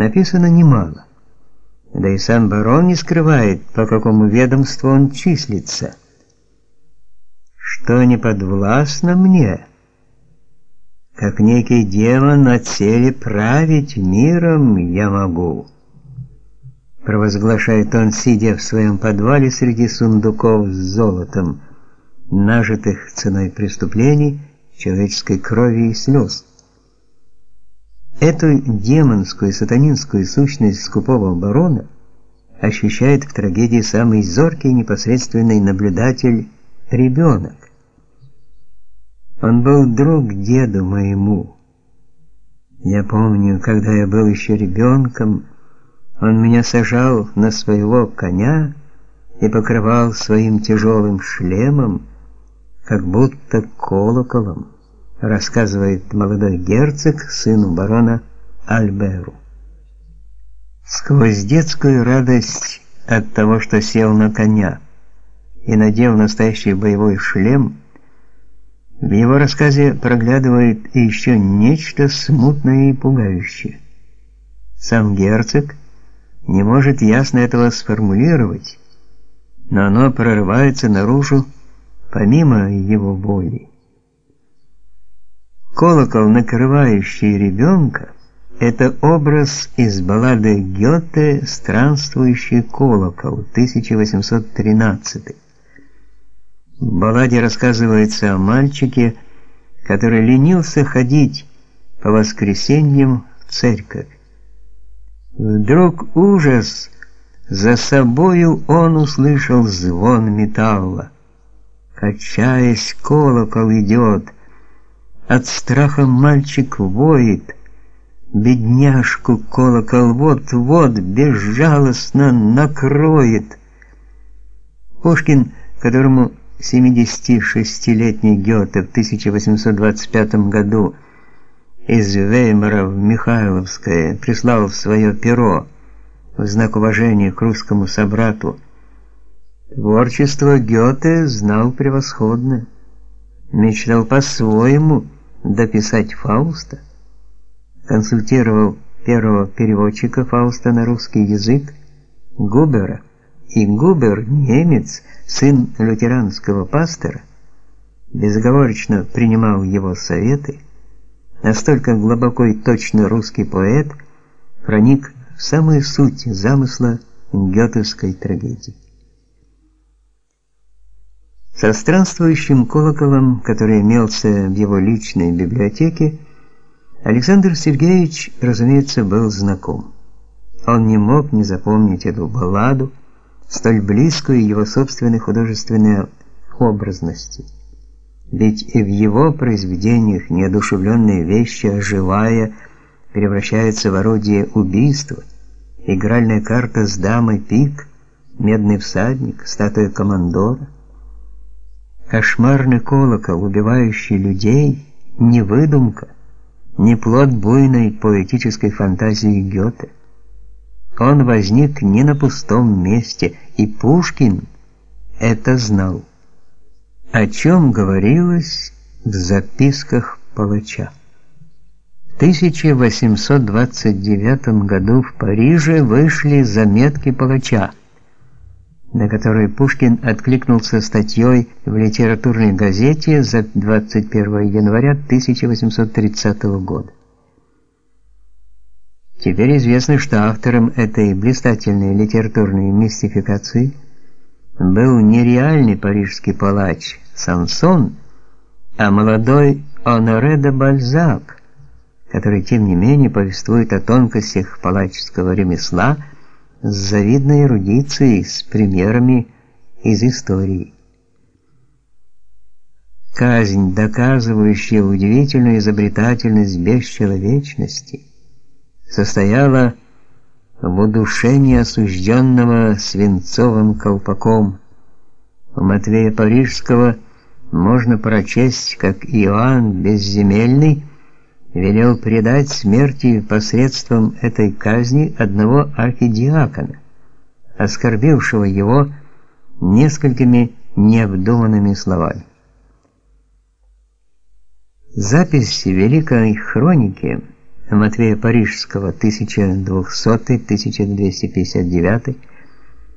написано немало. Да и сам барон не скрывает, по какому ведомству он числится. Что не подвластно мне, как некий демон на теле править миром я могу. Провозглашает он, сидя в своем подвале среди сундуков с золотом, нажитых ценой преступлений, человеческой крови и слез. Эту демонскую сатанинскую сущность скупого барона ощущает в трагедии самый зоркий непосредственный наблюдатель ребенок. Он был друг деду моему. Я помню, когда я был еще ребенком, он меня сажал на своего коня и покрывал своим тяжелым шлемом, как будто колоколом рассказывает молодой герцог сыну барона Альберу. Сквозь детскую радость от того, что сел на коня и надел настоящий боевой шлем, в его рассказе проглядывает еще нечто смутное и пугающее. Сам герцог не может ясно этого сформулировать, но оно прорывается наружу помимо его воли. Колокол, накрывающий ребенка, это образ из баллады Гёте «Странствующий колокол» 1813. В балладе рассказывается о мальчике, который ленился ходить по воскресеньям в церковь. Вдруг ужас, за собою он услышал звон металла. Качаясь, колокол идет — от страха мальчик воет, бедняжку колокол вот-вот безжалостно накроет. Пушкин, которому 76-летний Гёте в 1825 году из Веймара в Михайловское прислал свое перо в знак уважения к русскому собрату, творчество Гёте знал превосходно, мечтал по-своему дописать Фауста, консультировал первого переводчика Фауста на русский язык Губера, и Губер, немец, сын лютеранского пастора, безоговорочно принимал его советы. Настолько глубоко и точно русский поэт проник в самую суть замысла гётовской трагедии. Со странствующим колоколом, который имелся в его личной библиотеке, Александр Сергеевич, разумеется, был знаком. Он не мог не запомнить эту балладу, столь близкую его собственной художественной образности. Ведь и в его произведениях неодушевленные вещи, оживая, превращаются в орудие убийства. Игральная карта с дамой пик, медный всадник, статуя командора – Кошмарный колокол, убивающий людей, не выдумка, не плод буйной поэтической фантазии Гёте. Он возник не на пустом месте, и Пушкин это знал. О чем говорилось в записках палача. В 1829 году в Париже вышли заметки палача на который Пушкин откликнулся статьей в литературной газете за 21 января 1830 года. Теперь известно, что автором этой блистательной литературной мистификации был не реальный парижский палач Сансон, а молодой Оноре де Бальзак, который тем не менее повествует о тонкостях палаческого ремесла с завидной эрудицией, с примерами из истории. Казнь, доказывающая удивительную изобретательность бесчеловечности, состояла в удушении осужденного свинцовым колпаком. У Матвея Парижского можно прочесть, как Иоанн Безземельный велел предать смерти посредством этой казни одного архидиакона, оскорбившего его несколькими необдуманными словами. Запись великой хроники Матвея Парижского 1200-1259